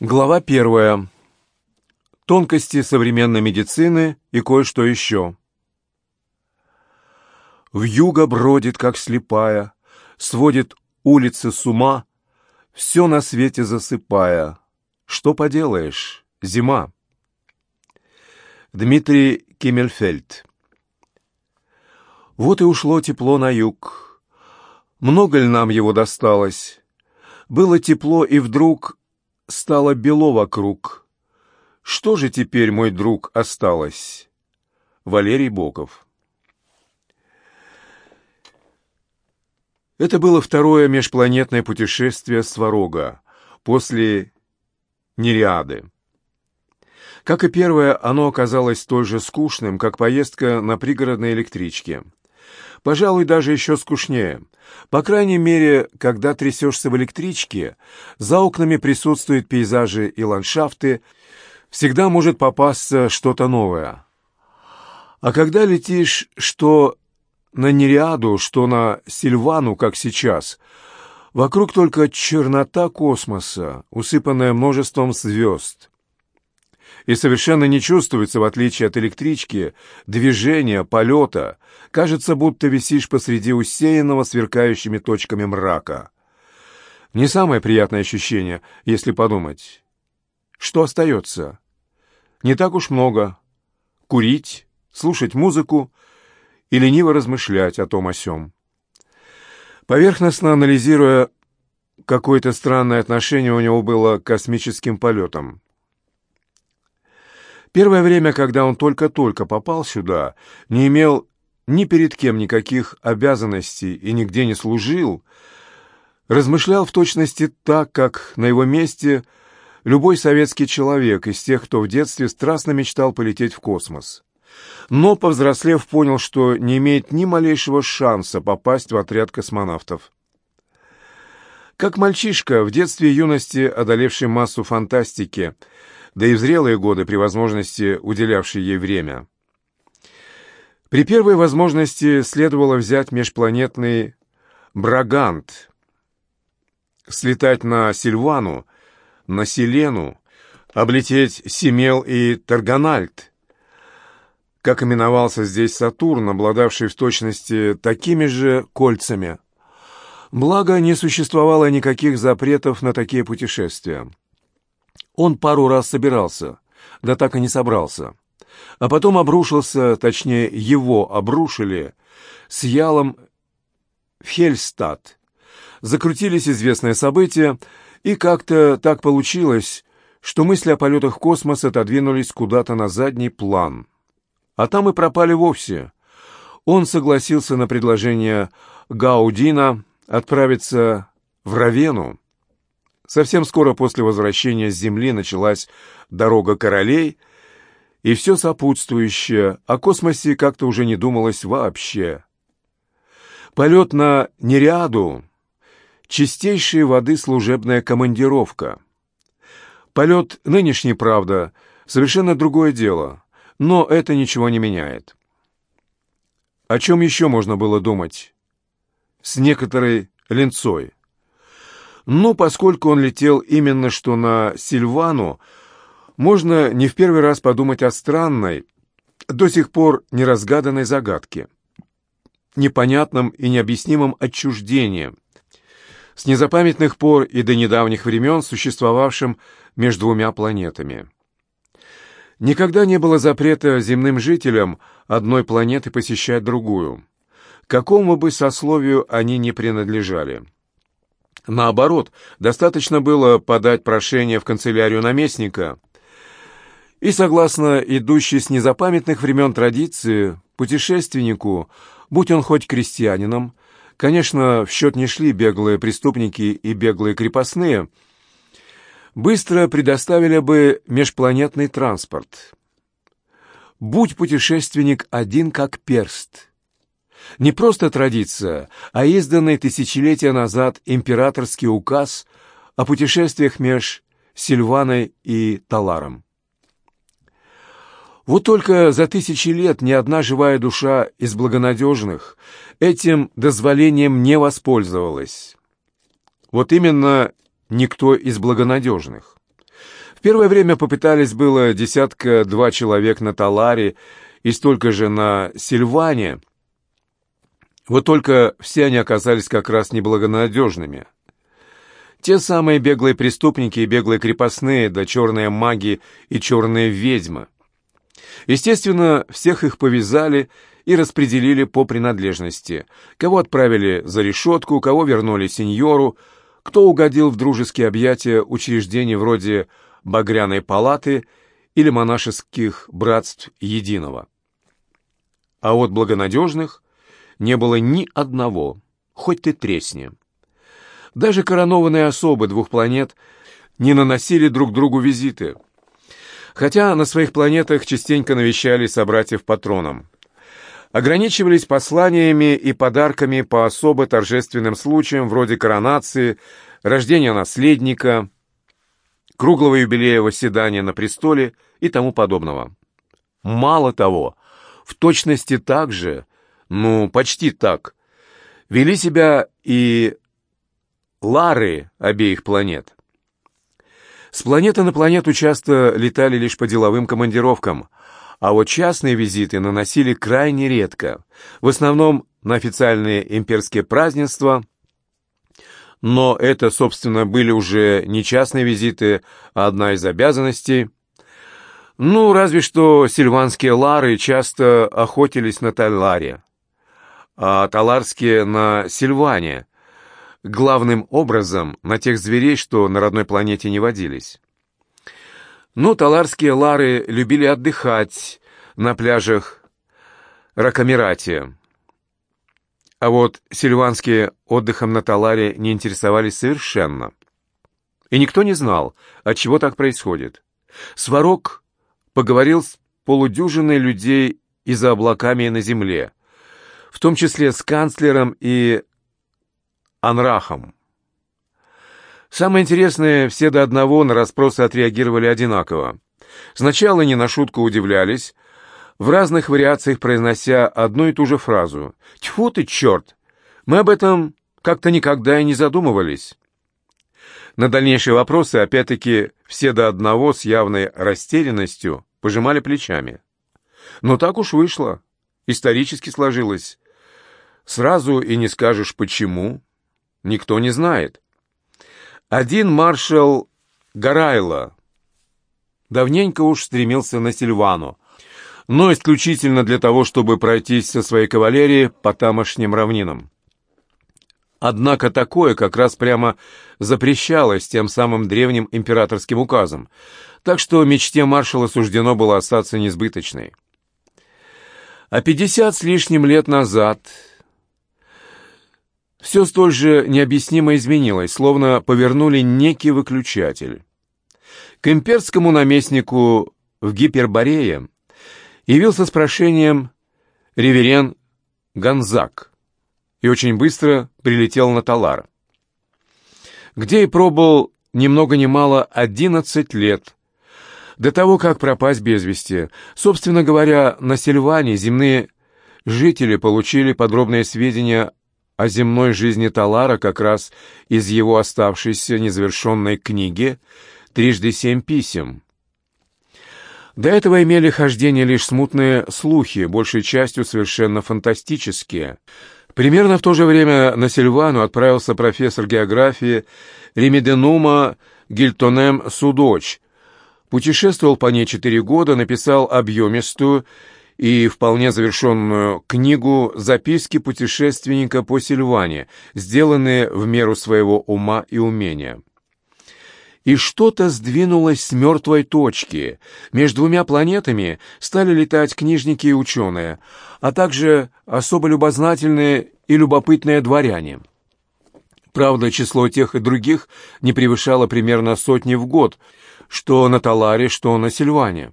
Глава первая. Тонкости современной медицины и кое-что еще. Вьюга бродит, как слепая, сводит улицы с ума, все на свете засыпая. Что поделаешь, зима. Дмитрий Киммельфельд. Вот и ушло тепло на юг. Много ли нам его досталось? Было тепло, и вдруг стало бело вокруг. Что же теперь, мой друг, осталось? Валерий Боков. Это было второе межпланетное путешествие Сварога после Нериады. Как и первое, оно оказалось столь же скучным, как поездка на пригородной электричке. Пожалуй, даже еще скучнее. По крайней мере, когда трясешься в электричке, за окнами присутствуют пейзажи и ландшафты, всегда может попасться что-то новое. А когда летишь что на Нериаду, что на Сильвану, как сейчас, вокруг только чернота космоса, усыпанная множеством звезд и совершенно не чувствуется, в отличие от электрички, движения, полета. Кажется, будто висишь посреди усеянного сверкающими точками мрака. Не самое приятное ощущение, если подумать. Что остается? Не так уж много. Курить, слушать музыку и лениво размышлять о том о сём. Поверхностно анализируя, какое-то странное отношение у него было к космическим полетам. Первое время, когда он только-только попал сюда, не имел ни перед кем никаких обязанностей и нигде не служил, размышлял в точности так, как на его месте любой советский человек из тех, кто в детстве страстно мечтал полететь в космос. Но, повзрослев, понял, что не имеет ни малейшего шанса попасть в отряд космонавтов. Как мальчишка, в детстве и юности, одолевший массу фантастики, да и в зрелые годы при возможности уделявший ей время. При первой возможности следовало взять межпланетный Брагант, слетать на Сильвану, на Селену, облететь Семел и Тарганальт, как именовался здесь Сатурн, обладавший в точности такими же кольцами. Благо, не существовало никаких запретов на такие путешествия. Он пару раз собирался, да так и не собрался. А потом обрушился, точнее, его обрушили, с ялом в Хельстад. Закрутились известные события, и как-то так получилось, что мысли о полетах в космос отодвинулись куда-то на задний план. А там и пропали вовсе. Он согласился на предложение Гаудина отправиться в Равену, Совсем скоро после возвращения с земли началась «Дорога королей», и все сопутствующее, о космосе как-то уже не думалось вообще. Полет на Нериаду — чистейшей воды служебная командировка. Полет нынешний, правда, совершенно другое дело, но это ничего не меняет. О чем еще можно было думать? С некоторой ленцой. Но поскольку он летел именно что на Сильвану, можно не в первый раз подумать о странной, до сих пор неразгаданной загадке, непонятном и необъяснимом отчуждении, с незапамятных пор и до недавних времен существовавшим между двумя планетами. Никогда не было запрета земным жителям одной планеты посещать другую, какому бы сословию они ни принадлежали. Наоборот, достаточно было подать прошение в канцелярию наместника, и, согласно идущей с незапамятных времен традиции, путешественнику, будь он хоть крестьянином, конечно, в счет не шли беглые преступники и беглые крепостные, быстро предоставили бы межпланетный транспорт. Будь путешественник один как перст — не просто традиция, а изданный тысячелетия назад императорский указ о путешествиях меж Сильваной и Таларом. Вот только за тысячи лет ни одна живая душа из благонадежных этим дозволением не воспользовалась. Вот именно никто из благонадежных. В первое время попытались было десятка-два человек на Таларе и столько же на Сильване. Вот только все они оказались как раз неблагонадежными. Те самые беглые преступники и беглые крепостные, да черные маги и черные ведьмы. Естественно, всех их повязали и распределили по принадлежности. Кого отправили за решетку, кого вернули сеньору, кто угодил в дружеские объятия учреждений вроде «Багряной палаты» или монашеских братств единого. А от благонадежных не было ни одного, хоть ты тресни. Даже коронованные особы двух планет не наносили друг другу визиты, хотя на своих планетах частенько навещали собратьев патроном. Ограничивались посланиями и подарками по особо торжественным случаям, вроде коронации, рождения наследника, круглого юбилея восседания на престоле и тому подобного. Мало того, в точности так же, ну, почти так, вели себя и Лары обеих планет. С планеты на планету часто летали лишь по деловым командировкам, а вот частные визиты наносили крайне редко, в основном на официальные имперские празднества, но это, собственно, были уже не частные визиты, а одна из обязанностей. Ну, разве что сильванские лары часто охотились на Таларе, а таларские на Сильване – главным образом на тех зверей, что на родной планете не водились. Ну, таларские лары любили отдыхать на пляжах Ракамирати. А вот сильванские отдыхом на Таларе не интересовались совершенно. И никто не знал, от чего так происходит. Сварог поговорил с полудюжиной людей и за облаками на земле, в том числе с канцлером и Анрахом. Самое интересное, все до одного на расспросы отреагировали одинаково. Сначала не на шутку удивлялись, в разных вариациях произнося одну и ту же фразу. «Тьфу ты, черт! Мы об этом как-то никогда и не задумывались». На дальнейшие вопросы, опять-таки, все до одного с явной растерянностью пожимали плечами. Но так уж вышло, исторически сложилось. Сразу и не скажешь почему никто не знает. Один маршал Гарайло давненько уж стремился на Сильвану, но исключительно для того, чтобы пройтись со своей кавалерией по тамошним равнинам. Однако такое как раз прямо запрещалось тем самым древним императорским указом, так что мечте маршала суждено было остаться несбыточной. А пятьдесят с лишним лет назад все столь же необъяснимо изменилось, словно повернули некий выключатель. К имперскому наместнику в Гиперборее явился с прошением реверен Ганзак и очень быстро прилетел на Талар, где и пробыл ни много ни мало одиннадцать лет, до того, как пропасть без вести. Собственно говоря, на Сильване земные жители получили подробные сведения о земной жизни Талара как раз из его оставшейся незавершенной книги «Трижды семь писем». До этого имели хождение лишь смутные слухи, большей частью совершенно фантастические. Примерно в то же время на Сильвану отправился профессор географии Ремиденума Гильтонем Судоч. Путешествовал по ней четыре года, написал объемистую и вполне завершенную книгу «Записки путешественника по Сильване», сделанные в меру своего ума и умения. И что-то сдвинулось с мертвой точки. Между двумя планетами стали летать книжники и ученые, а также особо любознательные и любопытные дворяне. Правда, число тех и других не превышало примерно сотни в год, что на Таларе, что на Сильване.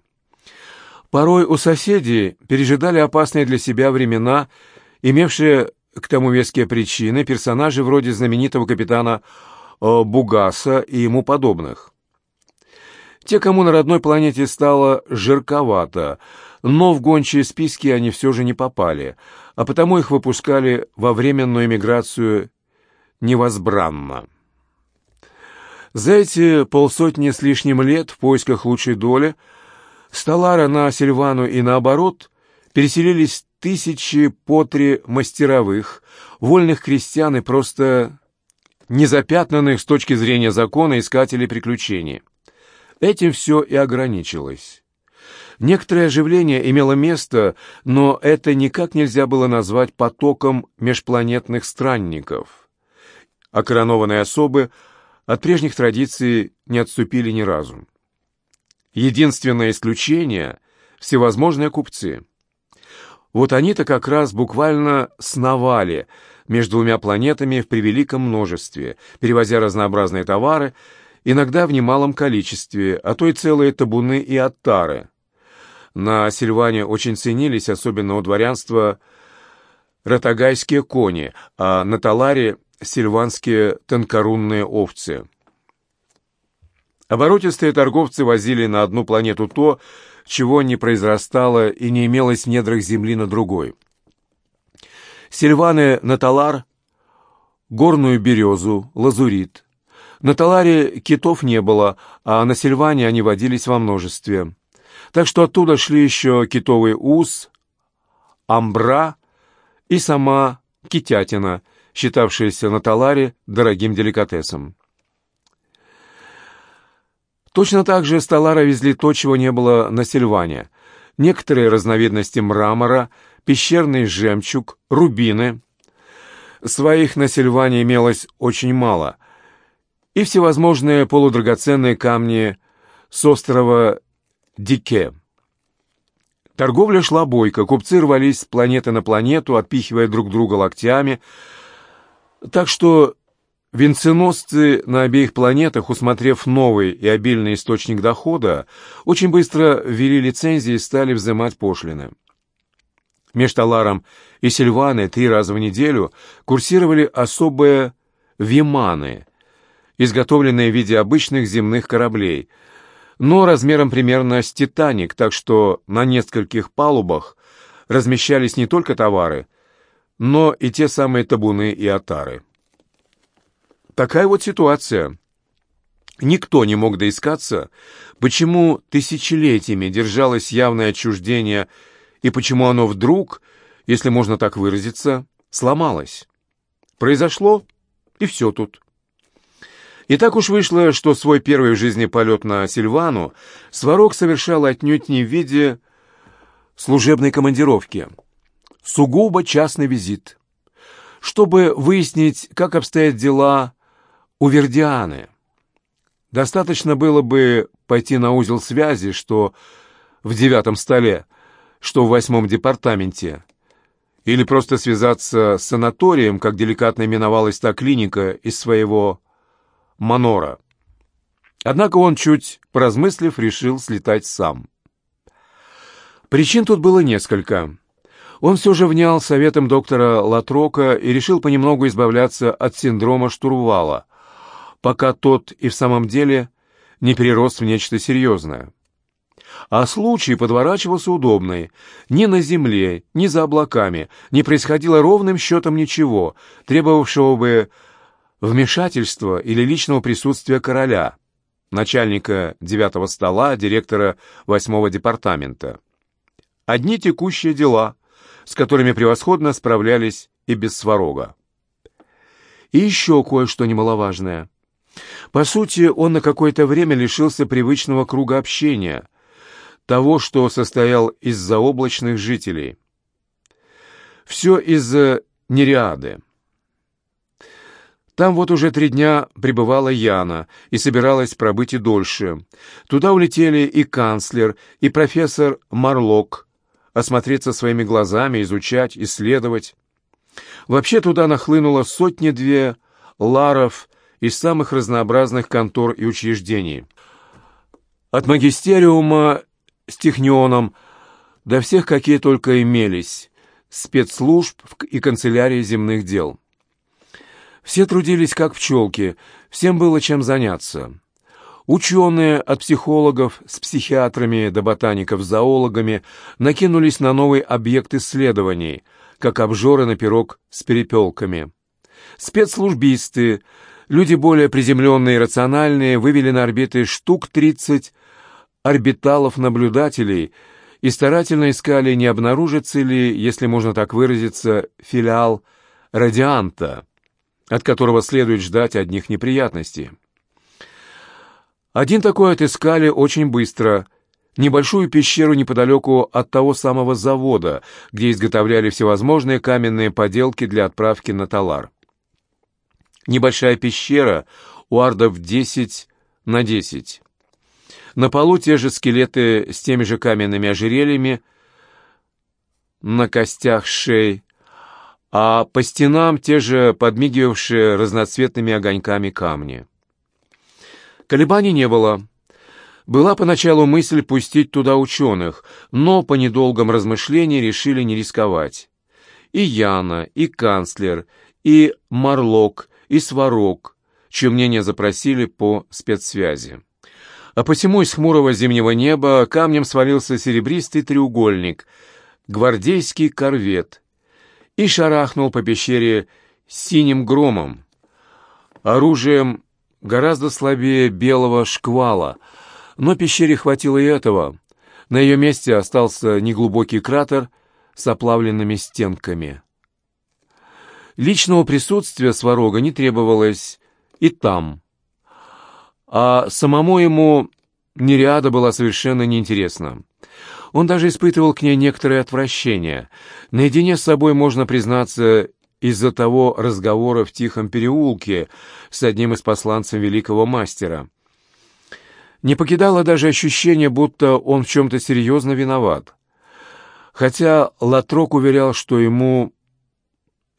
Порой у соседей пережидали опасные для себя времена, имевшие к тому веские причины, персонажи вроде знаменитого капитана э, Бугаса и ему подобных. Те, кому на родной планете стало жарковато, но в гончие списки они все же не попали, а потому их выпускали во временную эмиграцию невозбранно. За эти полсотни с лишним лет в поисках лучшей доли Сталара на Сильвану и наоборот переселились тысячи по три мастеровых, вольных крестьян и просто незапятнанных с точки зрения закона искателей приключений. Этим все и ограничилось. Некоторое оживление имело место, но это никак нельзя было назвать потоком межпланетных странников. А коронованные особы от прежних традиций не отступили ни разу. Единственное исключение — всевозможные купцы. Вот они-то как раз буквально сновали между двумя планетами в превеликом множестве, перевозя разнообразные товары, иногда в немалом количестве, а то и целые табуны и оттары. На Сильване очень ценились, особенно у дворянства, ротагайские кони, а на Таларе — сильванские тонкорунные овцы. Оборотистые торговцы возили на одну планету то, чего не произрастало и не имелось в недрах земли на другой. Сильваны на Талар, горную березу, лазурит. На Таларе китов не было, а на Сильване они водились во множестве. Так что оттуда шли еще китовый ус, амбра и сама китятина, считавшаяся на Таларе дорогим деликатесом. Точно так же с Талара везли то, чего не было на Сильване. Некоторые разновидности мрамора, пещерный жемчуг, рубины. Своих на Сильване имелось очень мало. И всевозможные полудрагоценные камни с острова Дике. Торговля шла бойко, купцы рвались с планеты на планету, отпихивая друг друга локтями, так что Венценосцы на обеих планетах, усмотрев новый и обильный источник дохода, очень быстро ввели лицензии и стали взимать пошлины. Меж Таларом и Сильваной три раза в неделю курсировали особые виманы, изготовленные в виде обычных земных кораблей, но размером примерно с «Титаник», так что на нескольких палубах размещались не только товары, но и те самые табуны и отары. Такая вот ситуация. Никто не мог доискаться, почему тысячелетиями держалось явное отчуждение и почему оно вдруг, если можно так выразиться, сломалось. Произошло, и все тут. И так уж вышло, что свой первый в жизни полет на Сильвану Сварог совершал отнюдь не в виде служебной командировки. Сугубо частный визит. Чтобы выяснить, как обстоят дела у Вердианы. Достаточно было бы пойти на узел связи, что в девятом столе, что в восьмом департаменте, или просто связаться с санаторием, как деликатно именовалась та клиника из своего манора. Однако он, чуть поразмыслив, решил слетать сам. Причин тут было несколько. Он все же внял советом доктора Латрока и решил понемногу избавляться от синдрома штурвала, пока тот и в самом деле не перерос в нечто серьезное. А случай подворачивался удобный. Ни на земле, ни за облаками не происходило ровным счетом ничего, требовавшего бы вмешательства или личного присутствия короля, начальника девятого стола, директора восьмого департамента. Одни текущие дела, с которыми превосходно справлялись и без сварога. И еще кое-что немаловажное — по сути, он на какое-то время лишился привычного круга общения, того, что состоял из заоблачных жителей. Все из-за Нериады. Там вот уже три дня пребывала Яна и собиралась пробыть и дольше. Туда улетели и канцлер, и профессор Марлок, осмотреться своими глазами, изучать, исследовать. Вообще туда нахлынуло сотни-две ларов из самых разнообразных контор и учреждений. От магистериума с технионом до всех, какие только имелись, спецслужб и канцелярии земных дел. Все трудились как пчелки, всем было чем заняться. Ученые, от психологов с психиатрами до ботаников с зоологами, накинулись на новый объект исследований, как обжоры на пирог с перепелками. Спецслужбисты Люди более приземленные и рациональные вывели на орбиты штук 30 орбиталов-наблюдателей и старательно искали, не обнаружится ли, если можно так выразиться, филиал радианта, от которого следует ждать одних неприятностей. Один такой отыскали очень быстро – небольшую пещеру неподалеку от того самого завода, где изготовляли всевозможные каменные поделки для отправки на Талар. Небольшая пещера у ардов 10 на 10. На полу те же скелеты с теми же каменными ожерельями на костях шеи, а по стенам те же подмигивавшие разноцветными огоньками камни. Колебаний не было. Была поначалу мысль пустить туда ученых, но по недолгом размышлении решили не рисковать. И Яна, и канцлер, и Марлок, и Сварог, чье мнение запросили по спецсвязи. А посему из хмурого зимнего неба камнем свалился серебристый треугольник, гвардейский корвет, и шарахнул по пещере синим громом, оружием гораздо слабее белого шквала — но пещере хватило и этого. На ее месте остался неглубокий кратер с оплавленными стенками. Личного присутствия Сварога не требовалось и там. А самому ему Нериада была совершенно неинтересна. Он даже испытывал к ней некоторое отвращение. Наедине с собой, можно признаться, из-за того разговора в тихом переулке с одним из посланцев великого мастера — не покидало даже ощущение, будто он в чем-то серьезно виноват. Хотя Латрок уверял, что ему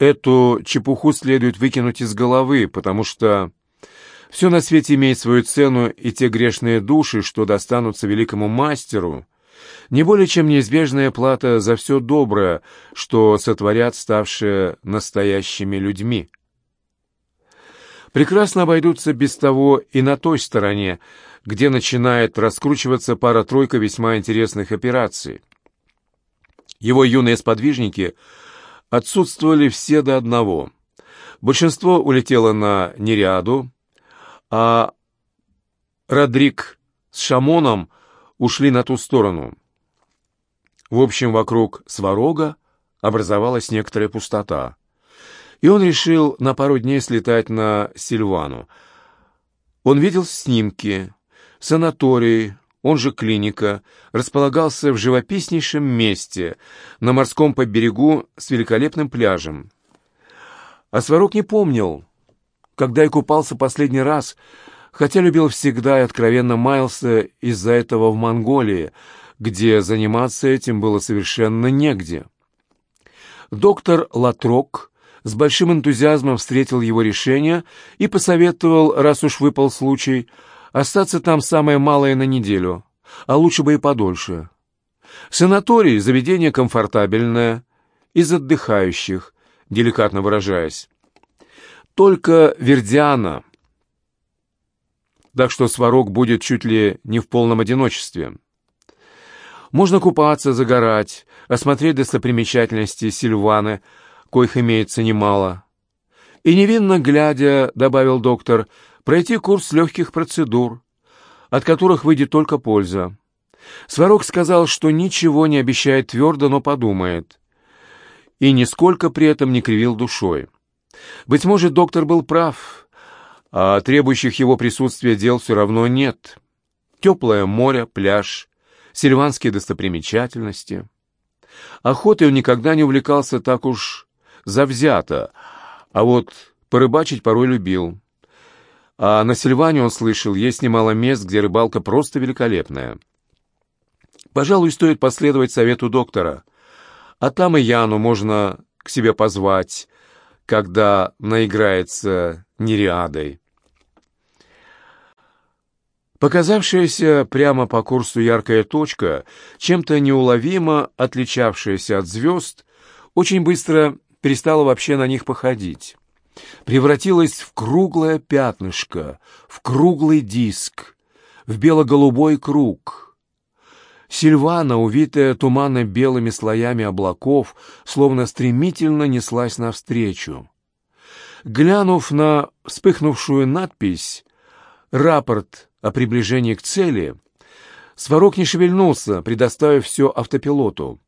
эту чепуху следует выкинуть из головы, потому что все на свете имеет свою цену, и те грешные души, что достанутся великому мастеру, не более чем неизбежная плата за все доброе, что сотворят ставшие настоящими людьми. Прекрасно обойдутся без того и на той стороне, где начинает раскручиваться пара-тройка весьма интересных операций. Его юные сподвижники отсутствовали все до одного. Большинство улетело на Нериаду, а Родрик с Шамоном ушли на ту сторону. В общем, вокруг Сварога образовалась некоторая пустота. И он решил на пару дней слетать на Сильвану. Он видел снимки, Санаторий, он же клиника, располагался в живописнейшем месте, на морском поберегу с великолепным пляжем. А Сварог не помнил, когда я купался последний раз, хотя любил всегда и откровенно маялся из-за этого в Монголии, где заниматься этим было совершенно негде. Доктор Латрок с большим энтузиазмом встретил его решение и посоветовал, раз уж выпал случай, Остаться там самое малое на неделю, а лучше бы и подольше. Санаторий — заведение комфортабельное, из отдыхающих, деликатно выражаясь. Только Вердиана, так что Сварог будет чуть ли не в полном одиночестве. Можно купаться, загорать, осмотреть достопримечательности Сильваны, коих имеется немало. И невинно глядя, — добавил доктор, — пройти курс легких процедур, от которых выйдет только польза. Сварог сказал, что ничего не обещает твердо, но подумает. И нисколько при этом не кривил душой. Быть может, доктор был прав, а требующих его присутствия дел все равно нет. Теплое море, пляж, сильванские достопримечательности. Охотой он никогда не увлекался так уж завзято, а вот порыбачить порой любил. А на Сильване, он слышал, есть немало мест, где рыбалка просто великолепная. Пожалуй, стоит последовать совету доктора. А там и Яну можно к себе позвать, когда наиграется нереадой. Показавшаяся прямо по курсу яркая точка, чем-то неуловимо отличавшаяся от звезд, очень быстро перестала вообще на них походить превратилась в круглое пятнышко, в круглый диск, в бело-голубой круг. Сильвана, увитая туманно-белыми слоями облаков, словно стремительно неслась навстречу. Глянув на вспыхнувшую надпись «Рапорт о приближении к цели», Сварог не шевельнулся, предоставив все автопилоту.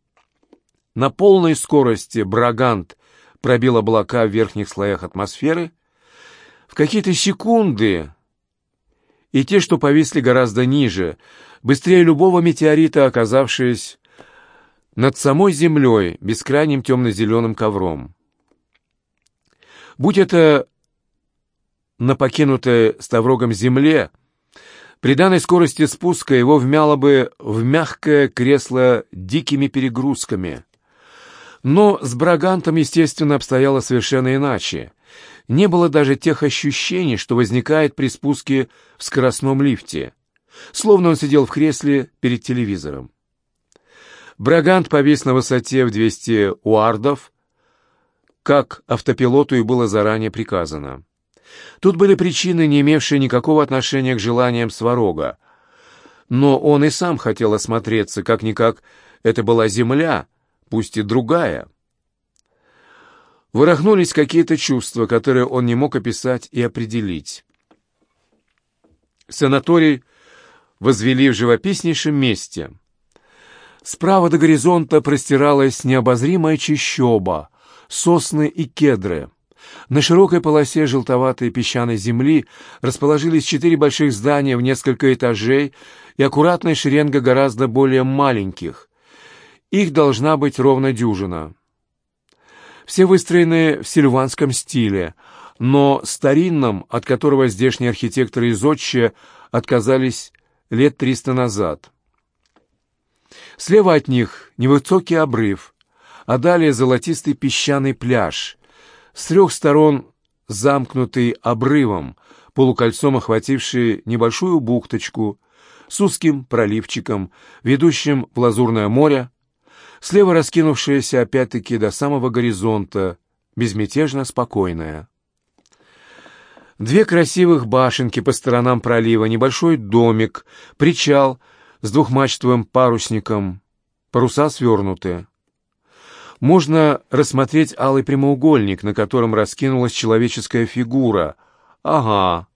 На полной скорости Брагант пробил облака в верхних слоях атмосферы. В какие-то секунды и те, что повисли гораздо ниже, быстрее любого метеорита, оказавшись над самой землей бескрайним темно-зеленым ковром. Будь это на покинутой Ставрогом земле, при данной скорости спуска его вмяло бы в мягкое кресло дикими перегрузками. Но с Брагантом, естественно, обстояло совершенно иначе. Не было даже тех ощущений, что возникает при спуске в скоростном лифте. Словно он сидел в кресле перед телевизором. Брагант повис на высоте в 200 уардов, как автопилоту и было заранее приказано. Тут были причины, не имевшие никакого отношения к желаниям Сварога. Но он и сам хотел осмотреться, как-никак это была земля, пусть и другая. Вырахнулись какие-то чувства, которые он не мог описать и определить. Санаторий возвели в живописнейшем месте. Справа до горизонта простиралась необозримая чащоба, сосны и кедры. На широкой полосе желтоватой песчаной земли расположились четыре больших здания в несколько этажей и аккуратная шеренга гораздо более маленьких. Их должна быть ровно дюжина. Все выстроены в сильванском стиле, но старинном, от которого здешние архитекторы из Отче отказались лет триста назад. Слева от них невысокий обрыв, а далее золотистый песчаный пляж, с трех сторон замкнутый обрывом, полукольцом охвативший небольшую бухточку с узким проливчиком, ведущим в Лазурное море, слева раскинувшаяся опять-таки до самого горизонта, безмятежно спокойная. Две красивых башенки по сторонам пролива, небольшой домик, причал с двухмачтовым парусником, паруса свернуты можно рассмотреть алый прямоугольник, на котором раскинулась человеческая фигура. Ага,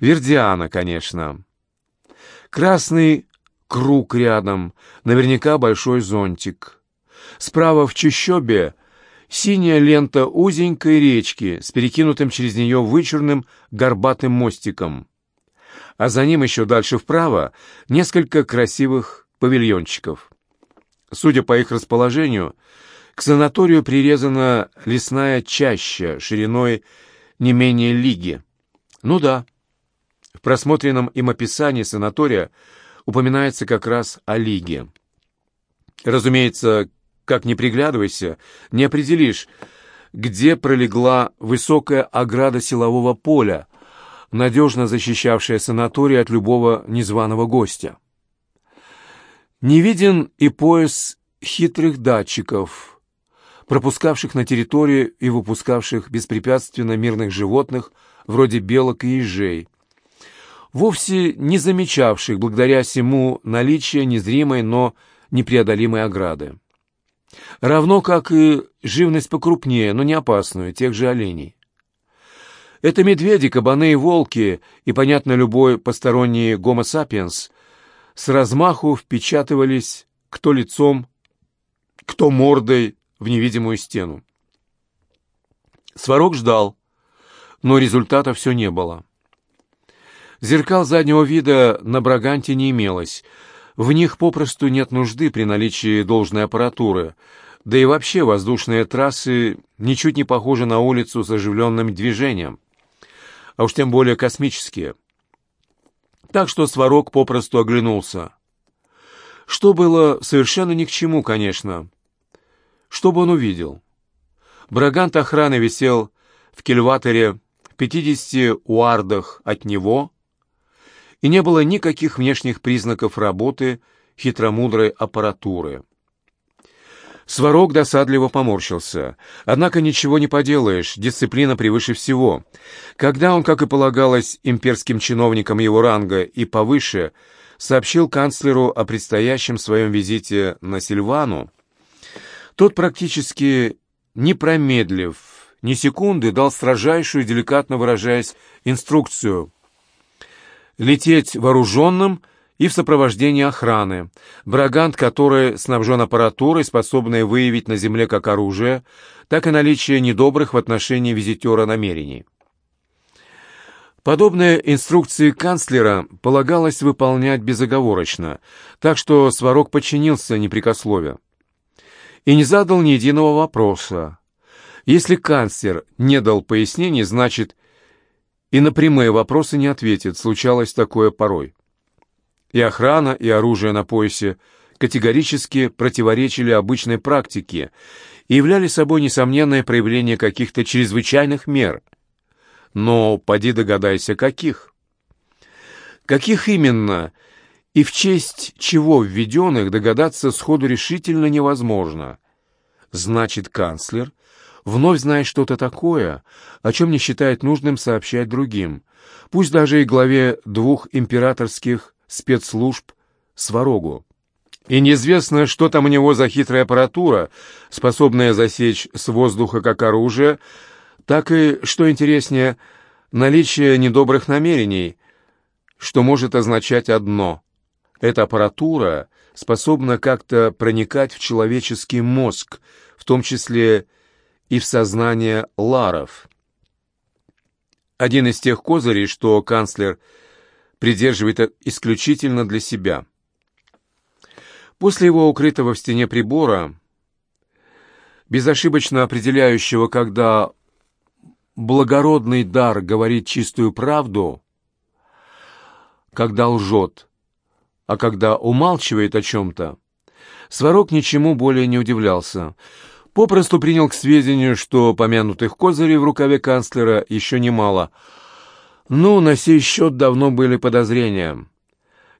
Вердиана, конечно. Красный круг рядом, наверняка большой зонтик. Справа в чащобе синяя лента узенькой речки с перекинутым через нее вычурным горбатым мостиком. А за ним еще дальше вправо несколько красивых павильончиков. Судя по их расположению, к санаторию прирезана лесная чаща шириной не менее лиги. Ну да, в просмотренном им описании санатория упоминается как раз о лиге. Разумеется, как ни приглядывайся, не определишь, где пролегла высокая ограда силового поля, надежно защищавшая санаторий от любого незваного гостя. Не виден и пояс хитрых датчиков — пропускавших на территорию и выпускавших беспрепятственно мирных животных, вроде белок и ежей, вовсе не замечавших благодаря всему наличие незримой, но непреодолимой ограды. Равно как и живность покрупнее, но не опасную, тех же оленей. Это медведи, кабаны и волки, и, понятно, любой посторонний гомо сапиенс с размаху впечатывались кто лицом, кто мордой, в невидимую стену. Сварог ждал, но результата все не было. Зеркал заднего вида на Браганте не имелось. В них попросту нет нужды при наличии должной аппаратуры, да и вообще воздушные трассы ничуть не похожи на улицу с оживленным движением, а уж тем более космические. Так что Сварог попросту оглянулся. Что было совершенно ни к чему, конечно, — что бы он увидел? Брагант охраны висел в кельваторе в 50 уардах от него, и не было никаких внешних признаков работы хитромудрой аппаратуры. Сварог досадливо поморщился. Однако ничего не поделаешь, дисциплина превыше всего. Когда он, как и полагалось имперским чиновникам его ранга и повыше, сообщил канцлеру о предстоящем своем визите на Сильвану, тот практически не промедлив, ни секунды дал строжайшую, деликатно выражаясь, инструкцию. Лететь вооруженным и в сопровождении охраны. Брагант, который снабжен аппаратурой, способной выявить на земле как оружие, так и наличие недобрых в отношении визитера намерений. Подобные инструкции канцлера полагалось выполнять безоговорочно, так что Сварог подчинился непрекословие. И не задал ни единого вопроса. Если канцлер не дал пояснений, значит, и на прямые вопросы не ответит, случалось такое порой. И охрана, и оружие на поясе категорически противоречили обычной практике и являли собой несомненное проявление каких-то чрезвычайных мер – но поди догадайся, каких. Каких именно и в честь чего введенных догадаться сходу решительно невозможно. Значит, канцлер вновь знает что-то такое, о чем не считает нужным сообщать другим, пусть даже и главе двух императорских спецслужб Сварогу. И неизвестно, что там у него за хитрая аппаратура, способная засечь с воздуха как оружие, так и, что интереснее, наличие недобрых намерений, что может означать одно. Эта аппаратура способна как-то проникать в человеческий мозг, в том числе и в сознание ларов. Один из тех козырей, что канцлер придерживает исключительно для себя. После его укрытого в стене прибора, безошибочно определяющего, когда благородный дар говорить чистую правду, когда лжет, а когда умалчивает о чем-то, Сварог ничему более не удивлялся. Попросту принял к сведению, что помянутых козырей в рукаве канцлера еще немало. Ну, на сей счет давно были подозрения.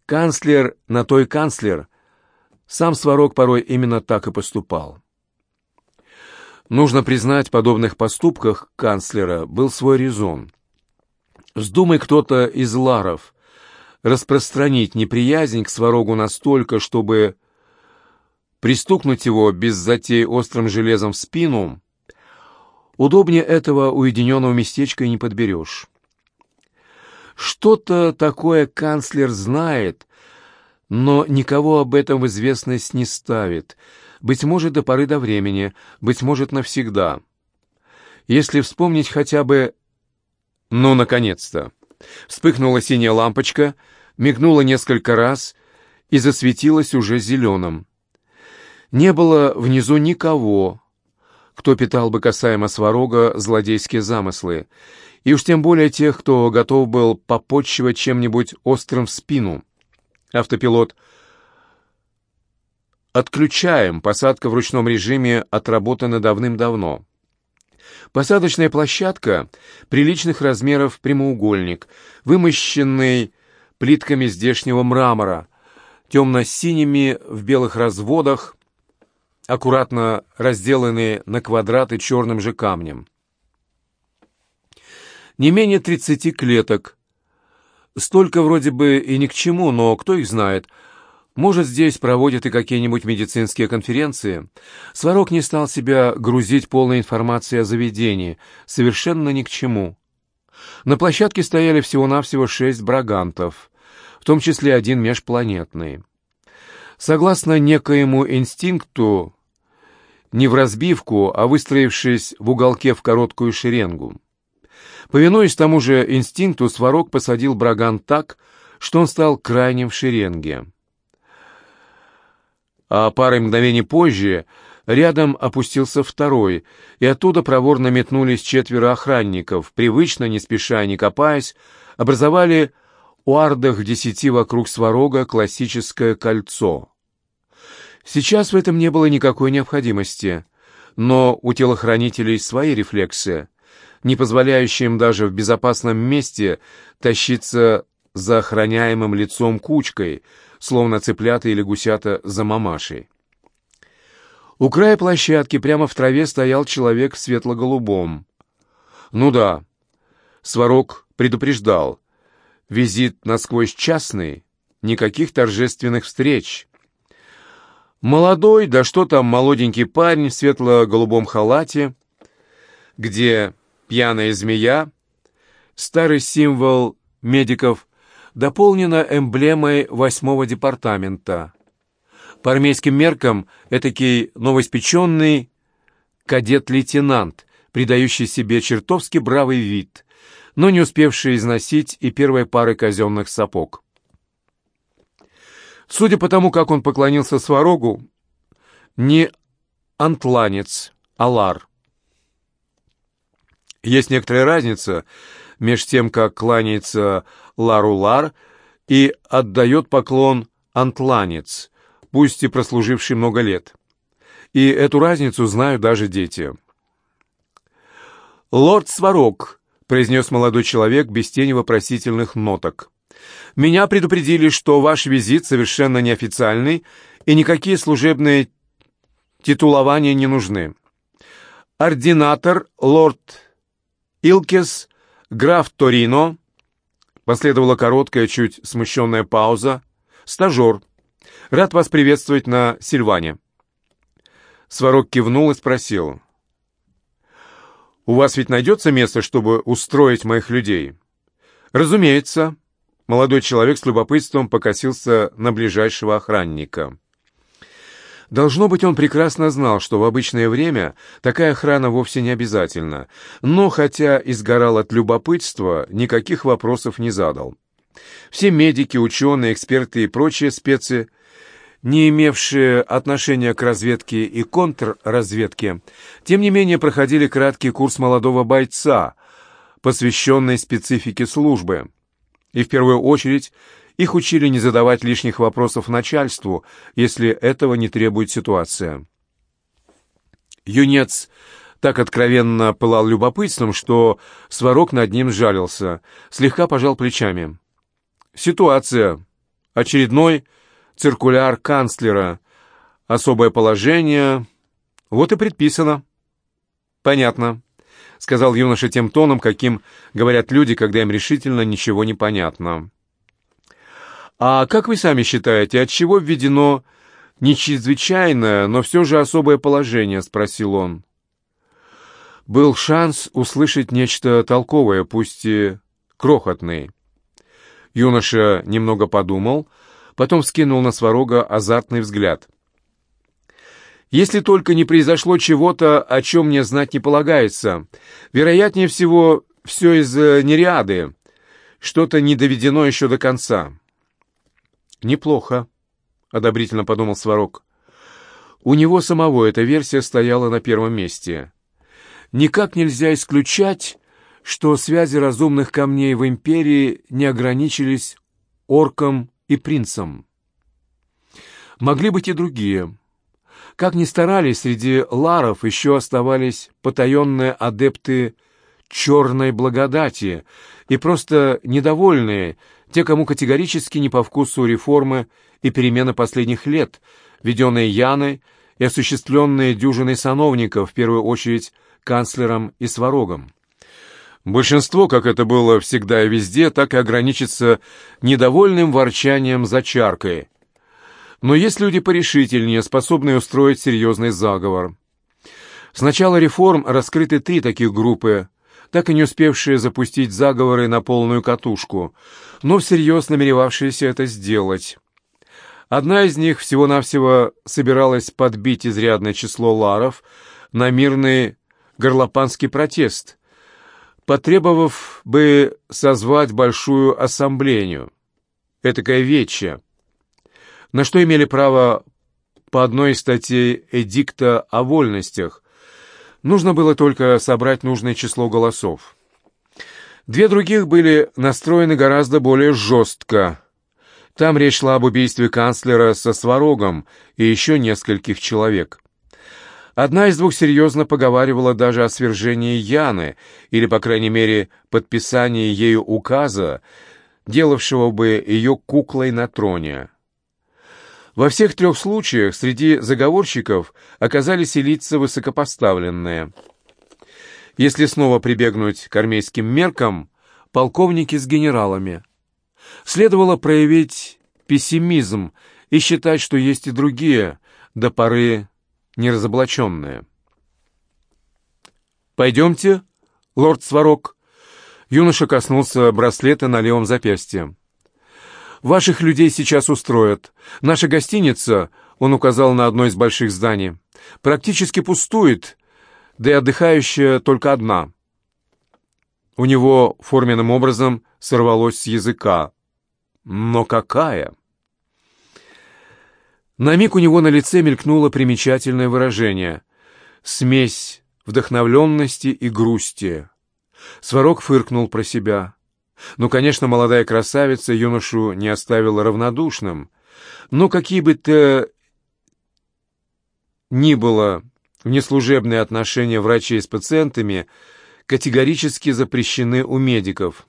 Канцлер на той канцлер. Сам Сварог порой именно так и поступал. Нужно признать, в подобных поступках канцлера был свой резон. Вздумай кто-то из ларов распространить неприязнь к Сварогу настолько, чтобы пристукнуть его без затей острым железом в спину, удобнее этого уединенного местечка и не подберешь. Что-то такое канцлер знает, но никого об этом в известность не ставит — быть может, до поры до времени, быть может, навсегда. Если вспомнить хотя бы... Ну, наконец-то! Вспыхнула синяя лампочка, мигнула несколько раз и засветилась уже зеленым. Не было внизу никого, кто питал бы касаемо сварога злодейские замыслы, и уж тем более тех, кто готов был попотчевать чем-нибудь острым в спину. Автопилот — Отключаем. Посадка в ручном режиме отработана давным-давно. Посадочная площадка приличных размеров прямоугольник, вымощенный плитками здешнего мрамора, темно-синими в белых разводах, аккуратно разделанные на квадраты черным же камнем. Не менее тридцати клеток. Столько вроде бы и ни к чему, но кто их знает – может, здесь проводят и какие-нибудь медицинские конференции. Сварог не стал себя грузить полной информацией о заведении, совершенно ни к чему. На площадке стояли всего-навсего шесть брагантов, в том числе один межпланетный. Согласно некоему инстинкту, не в разбивку, а выстроившись в уголке в короткую шеренгу. Повинуясь тому же инстинкту, Сварог посадил браган так, что он стал крайним в шеренге а парой мгновений позже рядом опустился второй, и оттуда проворно метнулись четверо охранников, привычно, не спеша не копаясь, образовали у ардах десяти вокруг сварога классическое кольцо. Сейчас в этом не было никакой необходимости, но у телохранителей свои рефлексы, не позволяющие им даже в безопасном месте тащиться за охраняемым лицом кучкой — словно цыплята или гусята за мамашей. У края площадки прямо в траве стоял человек в светло-голубом. Ну да, Сварог предупреждал. Визит насквозь частный, никаких торжественных встреч. Молодой, да что там, молоденький парень в светло-голубом халате, где пьяная змея, старый символ медиков, дополнена эмблемой восьмого департамента. По армейским меркам этакий новоиспеченный кадет-лейтенант, придающий себе чертовски бравый вид, но не успевший износить и первой пары казенных сапог. Судя по тому, как он поклонился Сварогу, не антланец, а лар. Есть некоторая разница между тем, как кланяется лару-лар и отдает поклон антланец, пусть и прослуживший много лет. И эту разницу знают даже дети. «Лорд Сварог», — произнес молодой человек без тени вопросительных ноток. «Меня предупредили, что ваш визит совершенно неофициальный, и никакие служебные титулования не нужны. Ординатор, лорд Илкес, граф Торино...» Последовала короткая, чуть смущенная пауза. «Стажер. Рад вас приветствовать на Сильване». Сварог кивнул и спросил. «У вас ведь найдется место, чтобы устроить моих людей?» «Разумеется». Молодой человек с любопытством покосился на ближайшего охранника. Должно быть, он прекрасно знал, что в обычное время такая охрана вовсе не обязательна, но, хотя и сгорал от любопытства, никаких вопросов не задал. Все медики, ученые, эксперты и прочие спецы, не имевшие отношения к разведке и контрразведке, тем не менее проходили краткий курс молодого бойца, посвященный специфике службы. И в первую очередь их учили не задавать лишних вопросов начальству, если этого не требует ситуация. Юнец так откровенно пылал любопытством, что Сварог над ним сжалился, слегка пожал плечами. «Ситуация. Очередной циркуляр канцлера. Особое положение. Вот и предписано». «Понятно», — сказал юноша тем тоном, каким говорят люди, когда им решительно ничего не понятно. А как вы сами считаете, от чего введено не чрезвычайное, но все же особое положение?» — спросил он. Был шанс услышать нечто толковое, пусть и крохотный. Юноша немного подумал, потом скинул на Сварога азартный взгляд. «Если только не произошло чего-то, о чем мне знать не полагается. Вероятнее всего, все из нериады. Что-то не доведено еще до конца». «Неплохо», — одобрительно подумал Сварог. У него самого эта версия стояла на первом месте. Никак нельзя исключать, что связи разумных камней в империи не ограничились орком и принцем. Могли быть и другие. Как ни старались, среди ларов еще оставались потаенные адепты черной благодати и просто недовольные те, кому категорически не по вкусу реформы и перемены последних лет, введенные Яной и осуществленные дюжиной сановников, в первую очередь канцлером и сварогом. Большинство, как это было всегда и везде, так и ограничится недовольным ворчанием за чаркой. Но есть люди порешительнее, способные устроить серьезный заговор. С начала реформ раскрыты три таких группы, так и не успевшие запустить заговоры на полную катушку, но всерьез намеревавшиеся это сделать. Одна из них всего-навсего собиралась подбить изрядное число ларов на мирный горлопанский протест, потребовав бы созвать большую ассамблею, этакое вече, на что имели право по одной из статей Эдикта о вольностях, Нужно было только собрать нужное число голосов. Две других были настроены гораздо более жестко. Там речь шла об убийстве канцлера со Сварогом и еще нескольких человек. Одна из двух серьезно поговаривала даже о свержении Яны, или, по крайней мере, подписании ею указа, делавшего бы ее куклой на троне. Во всех трех случаях среди заговорщиков оказались и лица высокопоставленные. Если снова прибегнуть к армейским меркам, полковники с генералами. Следовало проявить пессимизм и считать, что есть и другие, до поры неразоблаченные. «Пойдемте, лорд Сварог». Юноша коснулся браслета на левом запястье. «Ваших людей сейчас устроят. Наша гостиница, — он указал на одно из больших зданий, — практически пустует, да и отдыхающая только одна». У него форменным образом сорвалось с языка. «Но какая?» На миг у него на лице мелькнуло примечательное выражение. Смесь вдохновленности и грусти. Сварог фыркнул про себя. Ну, конечно, молодая красавица юношу не оставила равнодушным. Но какие бы то ни было внеслужебные отношения врачей с пациентами категорически запрещены у медиков.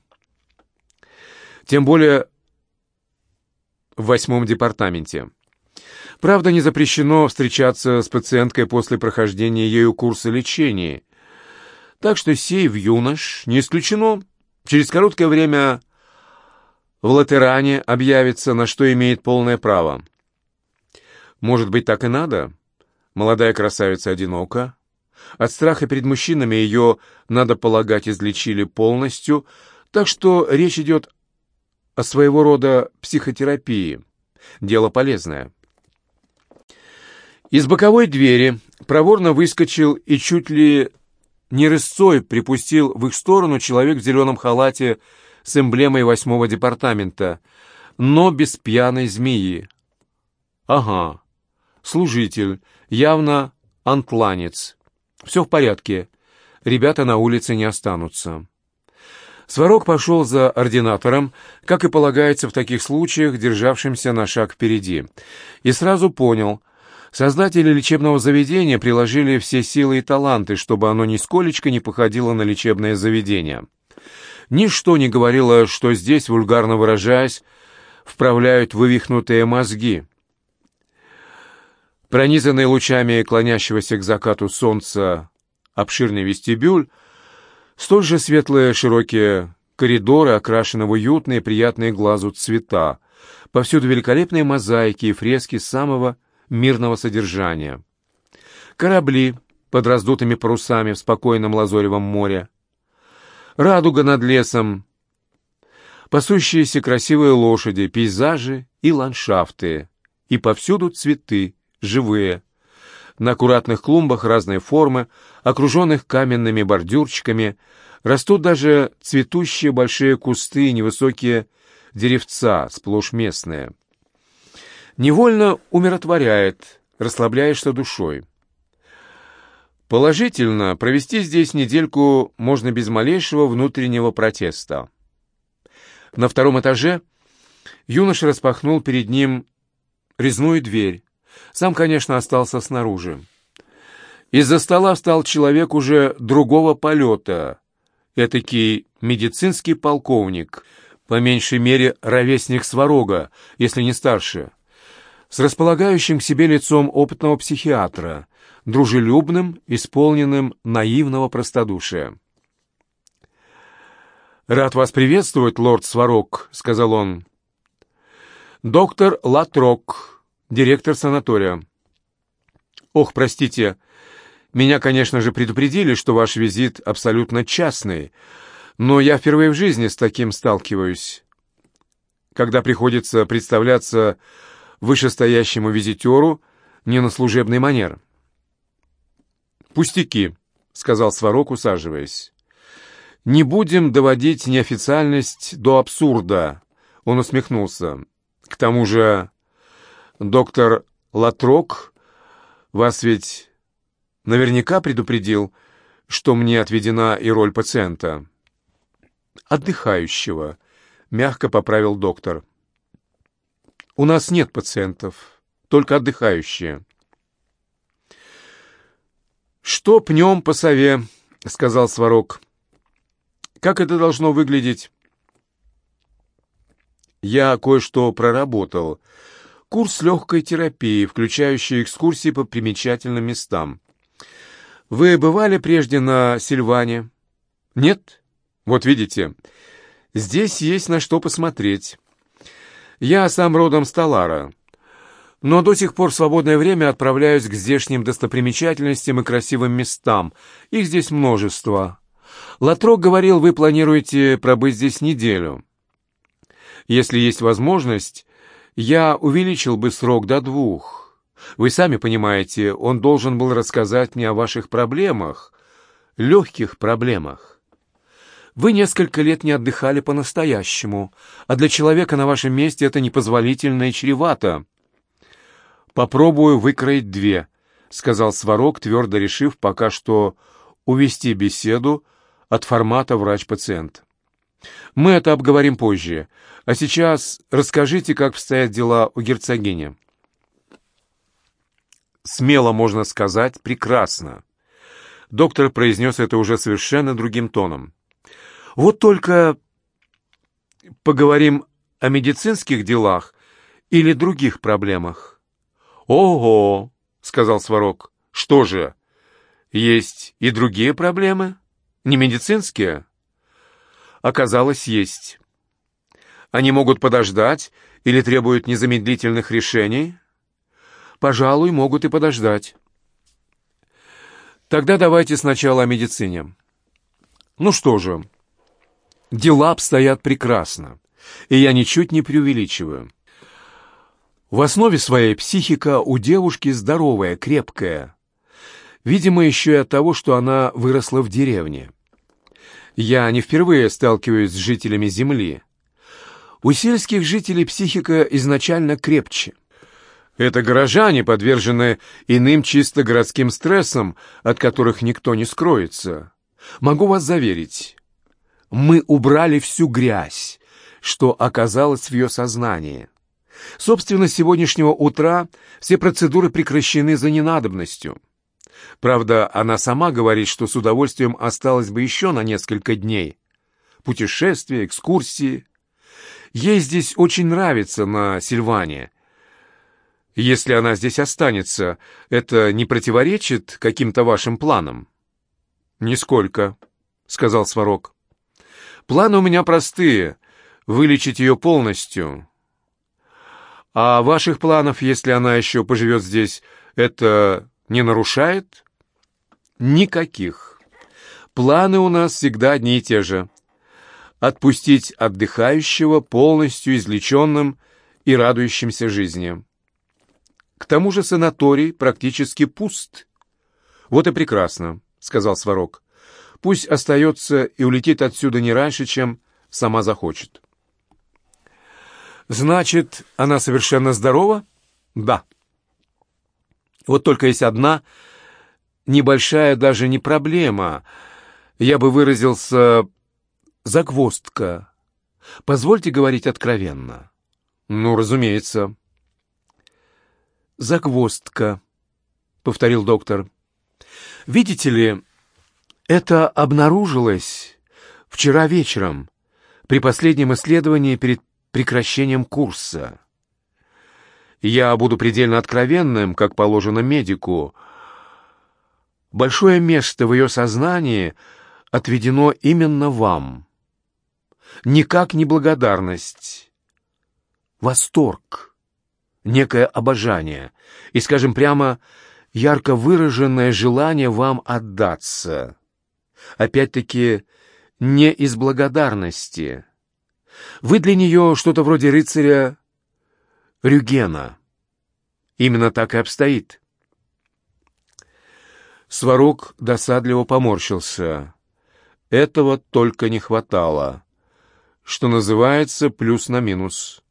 Тем более в восьмом департаменте. Правда, не запрещено встречаться с пациенткой после прохождения ею курса лечения. Так что сей в юнош, не исключено, через короткое время в Латеране объявится, на что имеет полное право. Может быть, так и надо? Молодая красавица одинока. От страха перед мужчинами ее, надо полагать, излечили полностью, так что речь идет о своего рода психотерапии. Дело полезное. Из боковой двери проворно выскочил и чуть ли не рысцой припустил в их сторону человек в зеленом халате с эмблемой восьмого департамента, но без пьяной змеи. Ага, служитель, явно антланец. Все в порядке, ребята на улице не останутся. Сварог пошел за ординатором, как и полагается в таких случаях, державшимся на шаг впереди, и сразу понял — Создатели лечебного заведения приложили все силы и таланты, чтобы оно нисколечко не походило на лечебное заведение. Ничто не говорило, что здесь, вульгарно выражаясь, вправляют вывихнутые мозги. Пронизанный лучами клонящегося к закату солнца обширный вестибюль, столь же светлые широкие коридоры, окрашены в уютные приятные глазу цвета, повсюду великолепные мозаики и фрески самого мирного содержания. Корабли под раздутыми парусами в спокойном лазоревом море. Радуга над лесом. Пасущиеся красивые лошади, пейзажи и ландшафты. И повсюду цветы, живые. На аккуратных клумбах разной формы, окруженных каменными бордюрчиками, растут даже цветущие большие кусты и невысокие деревца, сплошь местные невольно умиротворяет, расслабляешься душой. Положительно, провести здесь недельку можно без малейшего внутреннего протеста. На втором этаже юноша распахнул перед ним резную дверь. Сам, конечно, остался снаружи. Из-за стола встал человек уже другого полета, этакий медицинский полковник, по меньшей мере ровесник Сварога, если не старше с располагающим к себе лицом опытного психиатра, дружелюбным, исполненным наивного простодушия. «Рад вас приветствовать, лорд Сварог», — сказал он. «Доктор Латрок, директор санатория». «Ох, простите, меня, конечно же, предупредили, что ваш визит абсолютно частный, но я впервые в жизни с таким сталкиваюсь. Когда приходится представляться вышестоящему визитеру не на служебный манер. «Пустяки», — сказал Сварог, усаживаясь. «Не будем доводить неофициальность до абсурда», — он усмехнулся. «К тому же, доктор Латрок вас ведь наверняка предупредил, что мне отведена и роль пациента». «Отдыхающего», — мягко поправил доктор. У нас нет пациентов, только отдыхающие. «Что пнем по сове?» — сказал Сварог. «Как это должно выглядеть?» «Я кое-что проработал. Курс легкой терапии, включающий экскурсии по примечательным местам. Вы бывали прежде на Сильване?» «Нет? Вот видите, здесь есть на что посмотреть». Я сам родом с Талара. но до сих пор в свободное время отправляюсь к здешним достопримечательностям и красивым местам. Их здесь множество. Латрок говорил, вы планируете пробыть здесь неделю. Если есть возможность, я увеличил бы срок до двух. Вы сами понимаете, он должен был рассказать мне о ваших проблемах, легких проблемах. Вы несколько лет не отдыхали по-настоящему, а для человека на вашем месте это непозволительно и чревато. «Попробую выкроить две», — сказал Сварог, твердо решив пока что увести беседу от формата врач-пациент. «Мы это обговорим позже, а сейчас расскажите, как обстоят дела у герцогини». «Смело можно сказать, прекрасно». Доктор произнес это уже совершенно другим тоном. Вот только поговорим о медицинских делах или других проблемах. «Ого!» — сказал Сварог. «Что же, есть и другие проблемы? Не медицинские?» Оказалось, есть. Они могут подождать или требуют незамедлительных решений? Пожалуй, могут и подождать. Тогда давайте сначала о медицине. Ну что же, Дела обстоят прекрасно, и я ничуть не преувеличиваю. В основе своей психика у девушки здоровая, крепкая. Видимо, еще и от того, что она выросла в деревне. Я не впервые сталкиваюсь с жителями Земли. У сельских жителей психика изначально крепче. Это горожане подвержены иным чисто городским стрессам, от которых никто не скроется. Могу вас заверить, мы убрали всю грязь, что оказалось в ее сознании. Собственно, с сегодняшнего утра все процедуры прекращены за ненадобностью. Правда, она сама говорит, что с удовольствием осталось бы еще на несколько дней. Путешествия, экскурсии. Ей здесь очень нравится на Сильване. Если она здесь останется, это не противоречит каким-то вашим планам? «Нисколько», — сказал Сварог. Планы у меня простые — вылечить ее полностью. А ваших планов, если она еще поживет здесь, это не нарушает? Никаких. Планы у нас всегда одни и те же. Отпустить отдыхающего полностью излеченным и радующимся жизни. К тому же санаторий практически пуст. Вот и прекрасно, — сказал Сварог. Пусть остается и улетит отсюда не раньше, чем сама захочет. Значит, она совершенно здорова? Да. Вот только есть одна небольшая даже не проблема. Я бы выразился загвоздка. Позвольте говорить откровенно. Ну, разумеется. Загвоздка, повторил доктор. Видите ли, это обнаружилось вчера вечером при последнем исследовании перед прекращением курса. Я буду предельно откровенным, как положено медику. Большое место в ее сознании отведено именно вам. Никак не благодарность, восторг, некое обожание и, скажем прямо, ярко выраженное желание вам отдаться опять-таки, не из благодарности. Вы для нее что-то вроде рыцаря Рюгена. Именно так и обстоит. Сварог досадливо поморщился. Этого только не хватало. Что называется, плюс на минус.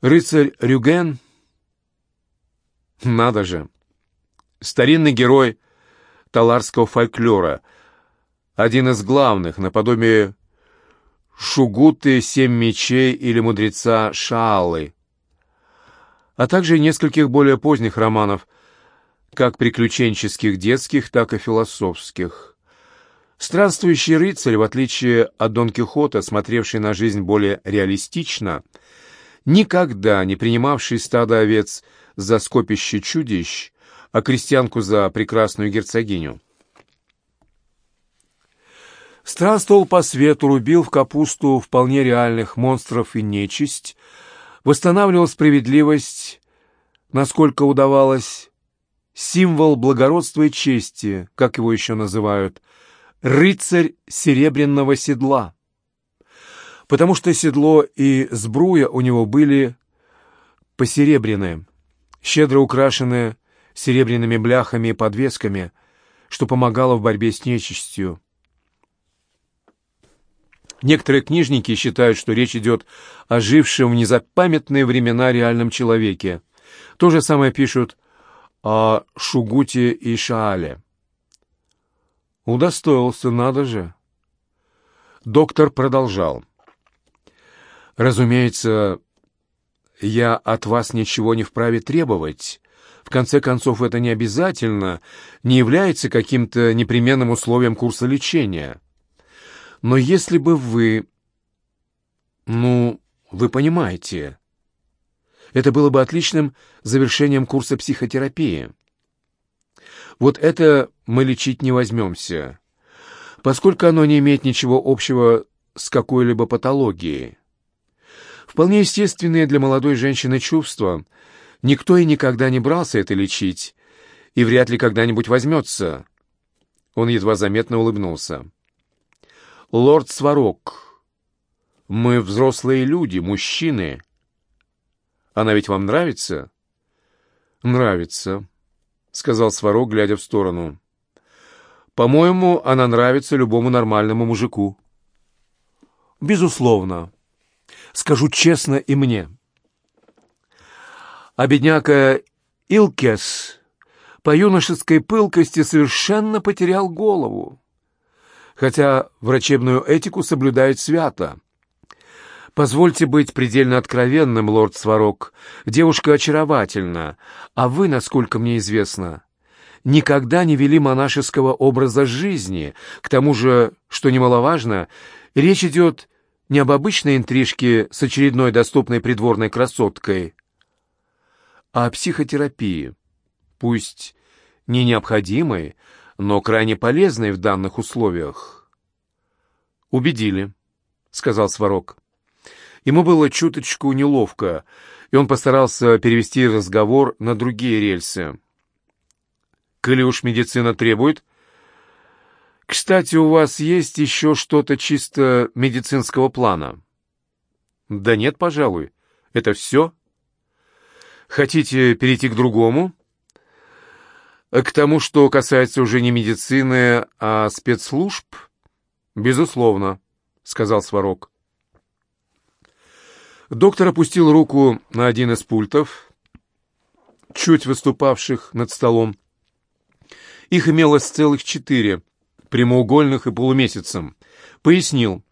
Рыцарь Рюген... Надо же! Старинный герой таларского фольклора — один из главных, наподобие Шугуты «Семь мечей» или мудреца Шаалы, а также нескольких более поздних романов, как приключенческих детских, так и философских. Странствующий рыцарь, в отличие от Дон Кихота, смотревший на жизнь более реалистично, никогда не принимавший стадо овец за скопище чудищ, а крестьянку за прекрасную герцогиню. Странствовал по свету, рубил в капусту вполне реальных монстров и нечисть, восстанавливал справедливость насколько удавалось, символ благородства и чести, как его еще называют, рыцарь серебряного седла. Потому что седло и сбруя у него были посеребряные, щедро украшенные серебряными бляхами и подвесками, что помогало в борьбе с нечистью. Некоторые книжники считают, что речь идет о жившем в незапамятные времена реальном человеке. То же самое пишут о Шугуте и Шаале. Удостоился, надо же. Доктор продолжал. Разумеется, я от вас ничего не вправе требовать. В конце концов, это не обязательно, не является каким-то непременным условием курса лечения. Но если бы вы... Ну, вы понимаете. Это было бы отличным завершением курса психотерапии. Вот это мы лечить не возьмемся, поскольку оно не имеет ничего общего с какой-либо патологией. Вполне естественные для молодой женщины чувства. Никто и никогда не брался это лечить, и вряд ли когда-нибудь возьмется. Он едва заметно улыбнулся. «Лорд Сварог, мы взрослые люди, мужчины. Она ведь вам нравится?» «Нравится», — сказал Сварог, глядя в сторону. «По-моему, она нравится любому нормальному мужику». «Безусловно. Скажу честно и мне». А бедняка Илкес по юношеской пылкости совершенно потерял голову хотя врачебную этику соблюдает свято. Позвольте быть предельно откровенным, лорд Сварог. Девушка очаровательна, а вы, насколько мне известно, никогда не вели монашеского образа жизни. К тому же, что немаловажно, речь идет не об обычной интрижке с очередной доступной придворной красоткой, а о психотерапии, пусть не необходимой, но крайне полезной в данных условиях. «Убедили», — сказал Сварог. Ему было чуточку неловко, и он постарался перевести разговор на другие рельсы. «Коли уж медицина требует...» «Кстати, у вас есть еще что-то чисто медицинского плана?» «Да нет, пожалуй. Это все?» «Хотите перейти к другому?» К тому, что касается уже не медицины, а спецслужб? Безусловно, сказал Сварог. Доктор опустил руку на один из пультов, чуть выступавших над столом. Их имелось целых четыре, прямоугольных и полумесяцем. Пояснил.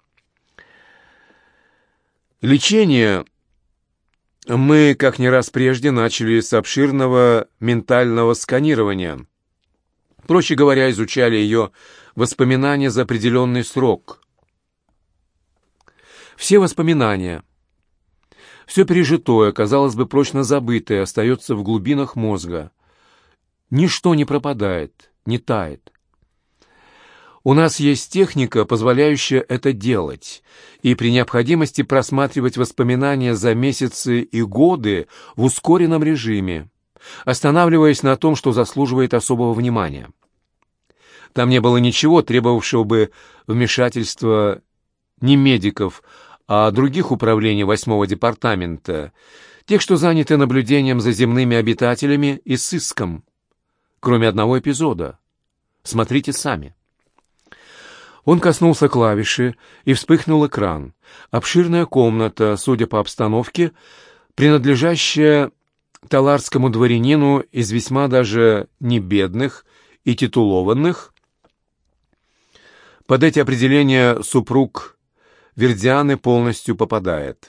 Лечение мы, как не раз прежде, начали с обширного ментального сканирования. Проще говоря, изучали ее воспоминания за определенный срок. Все воспоминания, все пережитое, казалось бы, прочно забытое, остается в глубинах мозга. Ничто не пропадает, не тает. У нас есть техника, позволяющая это делать, и при необходимости просматривать воспоминания за месяцы и годы в ускоренном режиме, останавливаясь на том, что заслуживает особого внимания. Там не было ничего, требовавшего бы вмешательства не медиков, а других управлений восьмого департамента, тех, что заняты наблюдением за земными обитателями и сыском, кроме одного эпизода. Смотрите сами. Он коснулся клавиши, и вспыхнул экран. Обширная комната, судя по обстановке, принадлежащая таларскому дворянину из весьма даже небедных и титулованных. Под эти определения супруг Вердианы полностью попадает.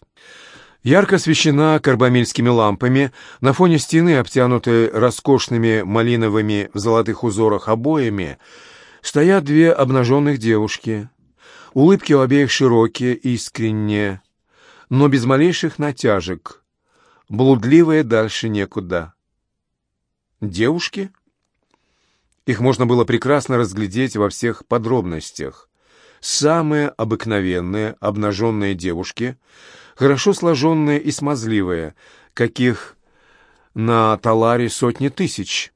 Ярко освещена карбамильскими лампами, на фоне стены, обтянутой роскошными малиновыми в золотых узорах обоями, стоят две обнаженных девушки. Улыбки у обеих широкие, искренние, но без малейших натяжек. Блудливые дальше некуда. Девушки? Их можно было прекрасно разглядеть во всех подробностях. Самые обыкновенные обнаженные девушки, хорошо сложенные и смазливые, каких на Таларе сотни тысяч.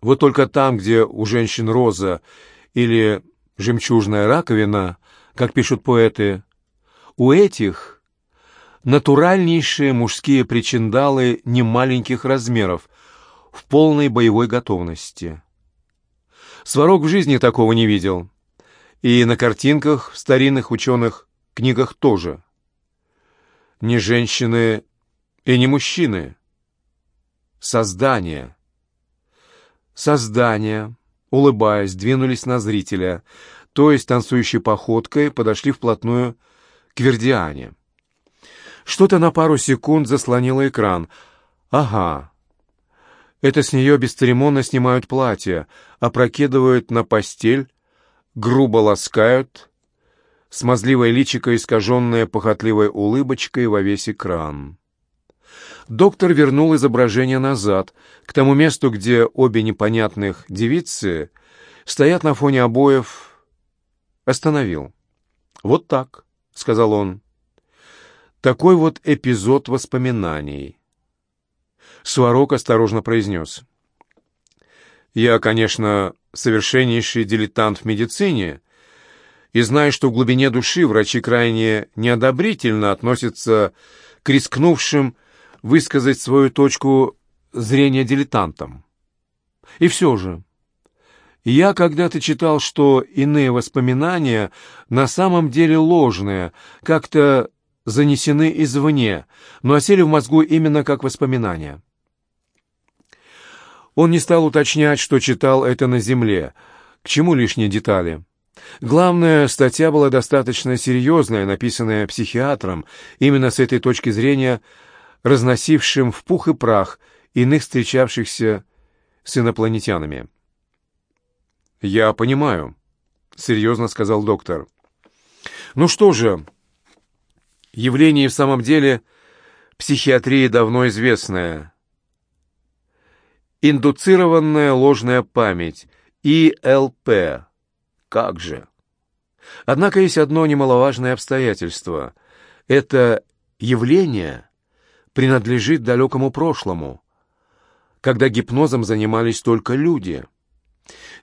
Вот только там, где у женщин роза или жемчужная раковина, как пишут поэты, у этих натуральнейшие мужские причиндалы немаленьких размеров в полной боевой готовности. Сварог в жизни такого не видел. И на картинках в старинных ученых книгах тоже. Не женщины и не мужчины. Создания. Создания, улыбаясь, двинулись на зрителя, то есть танцующей походкой подошли вплотную к Вердиане. Что-то на пару секунд заслонило экран. Ага. Это с нее бесцеремонно снимают платье, опрокидывают на постель, грубо ласкают, смазливое личико, искаженное похотливой улыбочкой во весь экран. Доктор вернул изображение назад, к тому месту, где обе непонятных девицы стоят на фоне обоев. Остановил. «Вот так», — сказал он. «Такой вот эпизод воспоминаний». Сварог осторожно произнес. «Я, конечно, совершеннейший дилетант в медицине, и знаю, что в глубине души врачи крайне неодобрительно относятся к рискнувшим высказать свою точку зрения дилетантам. И все же, я когда-то читал, что иные воспоминания на самом деле ложные, как-то занесены извне, но осели в мозгу именно как воспоминания. Он не стал уточнять, что читал это на земле, к чему лишние детали. Главное, статья была достаточно серьезная, написанная психиатром, именно с этой точки зрения, разносившим в пух и прах иных встречавшихся с инопланетянами. «Я понимаю», — серьезно сказал доктор. «Ну что же, явление в самом деле психиатрии давно известное. Индуцированная ложная память, ИЛП. Как же? Однако есть одно немаловажное обстоятельство. Это явление принадлежит далекому прошлому, когда гипнозом занимались только люди.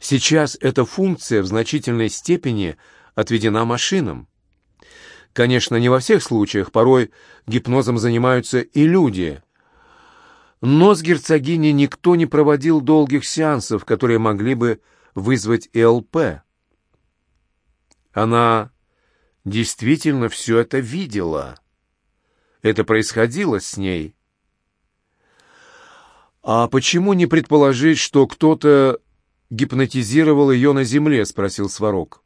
Сейчас эта функция в значительной степени отведена машинам. Конечно, не во всех случаях, порой гипнозом занимаются и люди. Но с герцогиней никто не проводил долгих сеансов, которые могли бы вызвать ЛП. Она действительно все это видела. Это происходило с ней. «А почему не предположить, что кто-то гипнотизировал ее на Земле?» — спросил Сварог.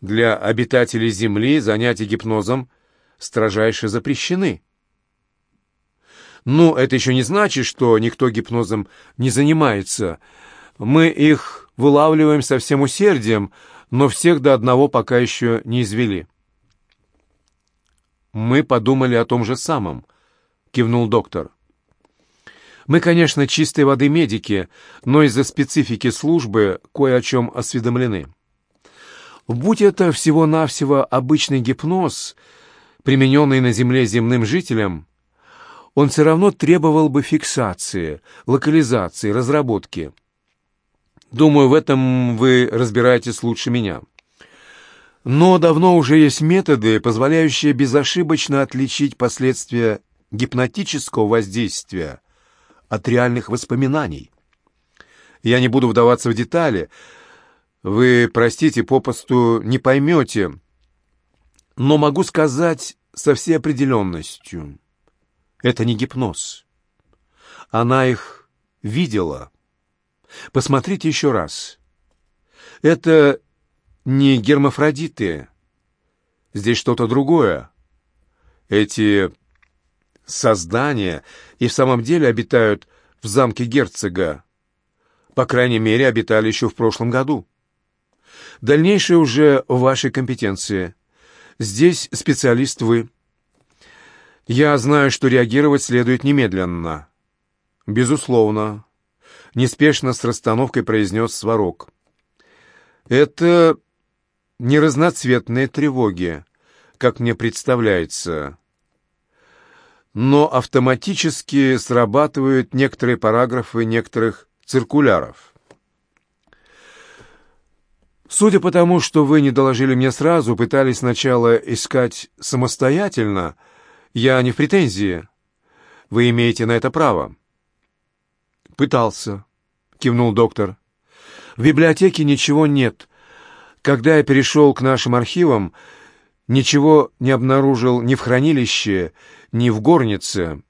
«Для обитателей Земли занятия гипнозом строжайше запрещены». «Ну, это еще не значит, что никто гипнозом не занимается. Мы их вылавливаем со всем усердием, но всех до одного пока еще не извели. «Мы подумали о том же самом», — кивнул доктор. «Мы, конечно, чистой воды медики, но из-за специфики службы кое о чем осведомлены. Будь это всего-навсего обычный гипноз, примененный на Земле земным жителям, он все равно требовал бы фиксации, локализации, разработки. Думаю, в этом вы разбираетесь лучше меня. Но давно уже есть методы, позволяющие безошибочно отличить последствия гипнотического воздействия от реальных воспоминаний. Я не буду вдаваться в детали. Вы, простите, попосту не поймете, но могу сказать со всей определенностью. Это не гипноз. Она их видела. Посмотрите еще раз. Это не гермафродиты. Здесь что-то другое. Эти создания и в самом деле обитают в замке герцога. По крайней мере, обитали еще в прошлом году. Дальнейшее уже в вашей компетенции. Здесь специалист вы. Я знаю, что реагировать следует немедленно. Безусловно неспешно с расстановкой произнес Сварог. «Это не разноцветные тревоги, как мне представляется. но автоматически срабатывают некоторые параграфы некоторых циркуляров. Судя по тому, что вы не доложили мне сразу, пытались сначала искать самостоятельно, я не в претензии. Вы имеете на это право. Пытался, кивнул доктор. В библиотеке ничего нет. Когда я перешел к нашим архивам, ничего не обнаружил ни в хранилище, ни в горнице.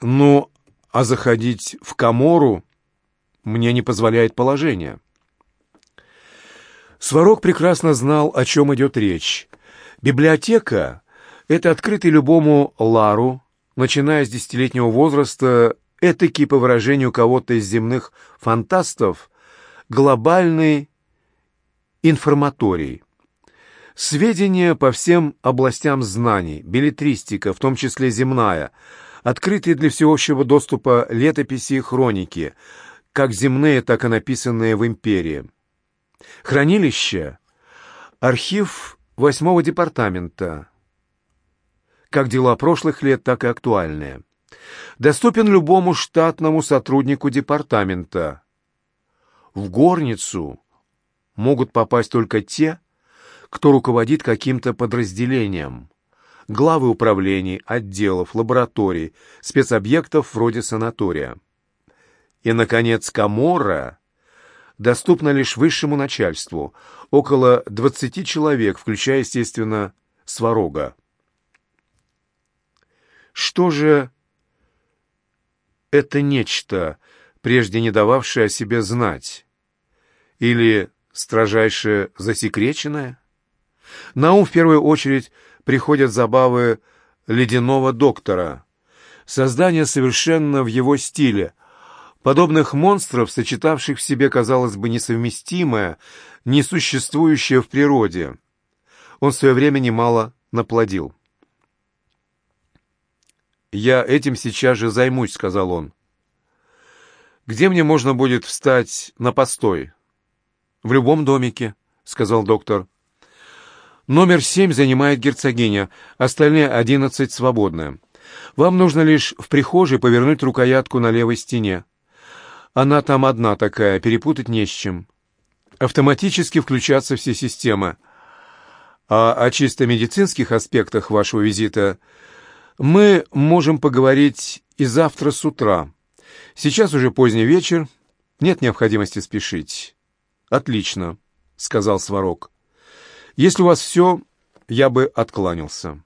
Ну, а заходить в комору мне не позволяет положение. Сварог прекрасно знал, о чем идет речь. Библиотека — это открытый любому лару, начиная с десятилетнего возраста, этакий, по выражению кого-то из земных фантастов, глобальный информаторий. Сведения по всем областям знаний, билетристика, в том числе земная, открытые для всеобщего доступа летописи и хроники, как земные, так и написанные в империи. Хранилище – архив восьмого департамента. Как дела прошлых лет, так и актуальные. Доступен любому штатному сотруднику департамента. В горницу могут попасть только те, кто руководит каким-то подразделением. Главы управлений, отделов, лабораторий, спецобъектов вроде санатория. И, наконец, Каморра доступна лишь высшему начальству, около 20 человек, включая, естественно, Сварога. Что же это нечто, прежде не дававшее о себе знать? Или строжайше засекреченное? На ум в первую очередь приходят забавы ледяного доктора. Создание совершенно в его стиле, Подобных монстров, сочетавших в себе, казалось бы, несовместимое, несуществующее в природе, он в свое время немало наплодил. «Я этим сейчас же займусь», — сказал он. «Где мне можно будет встать на постой?» «В любом домике», — сказал доктор. «Номер семь занимает герцогиня, остальные одиннадцать свободны. Вам нужно лишь в прихожей повернуть рукоятку на левой стене. Она там одна такая, перепутать не с чем. Автоматически включатся все системы. А о чисто медицинских аспектах вашего визита мы можем поговорить и завтра с утра. Сейчас уже поздний вечер, нет необходимости спешить. Отлично, сказал Сварог. Если у вас все, я бы откланялся.